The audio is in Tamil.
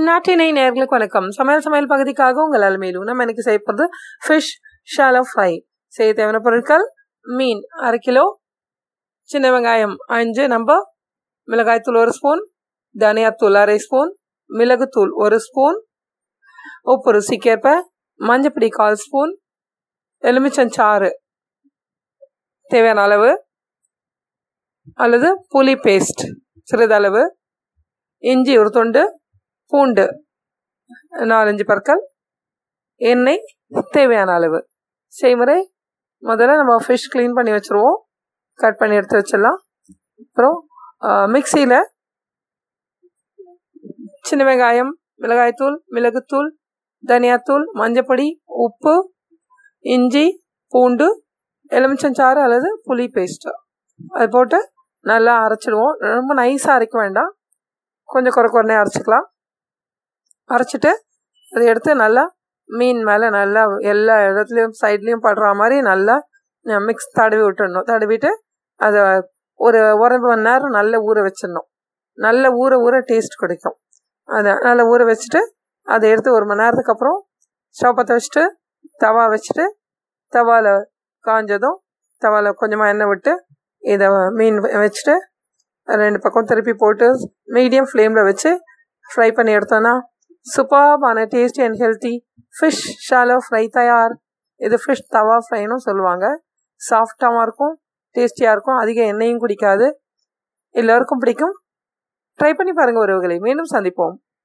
நாட்டினை நேர்களுக்கு வணக்கம். சமையல் சமையல் பகுதிக்காக உங்கள் அலுமையிலும் நம்ம எனக்கு செய்யப்படுறது ஃபிஷ் ஷாலோ ஃப்ரை செய்ய தேவையான பொருட்கள் மீன் அரை கிலோ சின்ன வெங்காயம் அஞ்சு நம்ம மிளகாய்த்தூள் ஒரு ஸ்பூன் தனியாத்தூள் அரை ஸ்பூன் மிளகுத்தூள் ஒரு ஸ்பூன் உப்பு ருசிக்கேற்ப மஞ்சப்பொடி கால் ஸ்பூன் எலுமிச்சஞ்சாறு தேவையான அளவு அல்லது புளி பேஸ்ட் சிறிதளவு இஞ்சி ஒரு தொண்டு பூண்டு நாலஞ்சு பற்கள் எண்ணெய் தேவையான அளவு. செய்முறை முதல்ல நம்ம ஃபிஷ் க்ளீன் பண்ணி வச்சுருவோம். கட் பண்ணி எடுத்து வச்சிடலாம். அப்புறம் மிக்சியில் சின்ன வெங்காயம் மிளகாய்த்தூள் மிளகுத்தூள் தனியாத்தூள் மஞ்சப்பொடி உப்பு இஞ்சி பூண்டு எலுமிச்சஞ்சாறு அல்லது புளி பேஸ்ட்டு அது போட்டு நல்லா அரைச்சிடுவோம். ரொம்ப நைஸாக அரைக்க வேண்டாம். கொஞ்சம் குறை குறைனே அரைச்சிக்கலாம். அரைச்சிட்டு அதை எடுத்து நல்லா மீன் மேலே நல்லா எல்லா இடத்துலையும் சைட்லேயும் படுற மாதிரி நல்லா மிக்ஸ் தடவி விட்டுடணும். தடவிட்டு அதை ஒரு ஒரு மணி நேரம் நல்லா ஊற வச்சிடணும். நல்ல ஊற ஊற டேஸ்ட் கிடைக்கும். அதை நல்லா ஊற வச்சுட்டு அதை எடுத்து ஒரு மணி நேரத்துக்கு அப்புறம் சோப்பத்தை வச்சுட்டு தவா வச்சுட்டு தவாவில் காஞ்சதும் தவாவில் கொஞ்சமாக எண்ணெய் விட்டு இதை மீன் வச்சுட்டு ரெண்டு பக்கம் திருப்பி போட்டு மீடியம் ஃப்ளேமில் வச்சு ஃப்ரை பண்ணி எடுத்தோன்னா சூப்பர்பான tasty and healthy fish shallow fry தயார். இது ஃபிஷ் தவா ஃப்ரைனும் சொல்லுவாங்க. சாஃப்டாகவும் இருக்கும் டேஸ்டியாக இருக்கும். அதிக எண்ணெயும் குடிக்காது. எல்லோருக்கும் பிடிக்கும். ட்ரை பண்ணி பாருங்கள் உறவுகளை. மீண்டும் சந்திப்போம்.